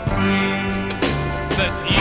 free. That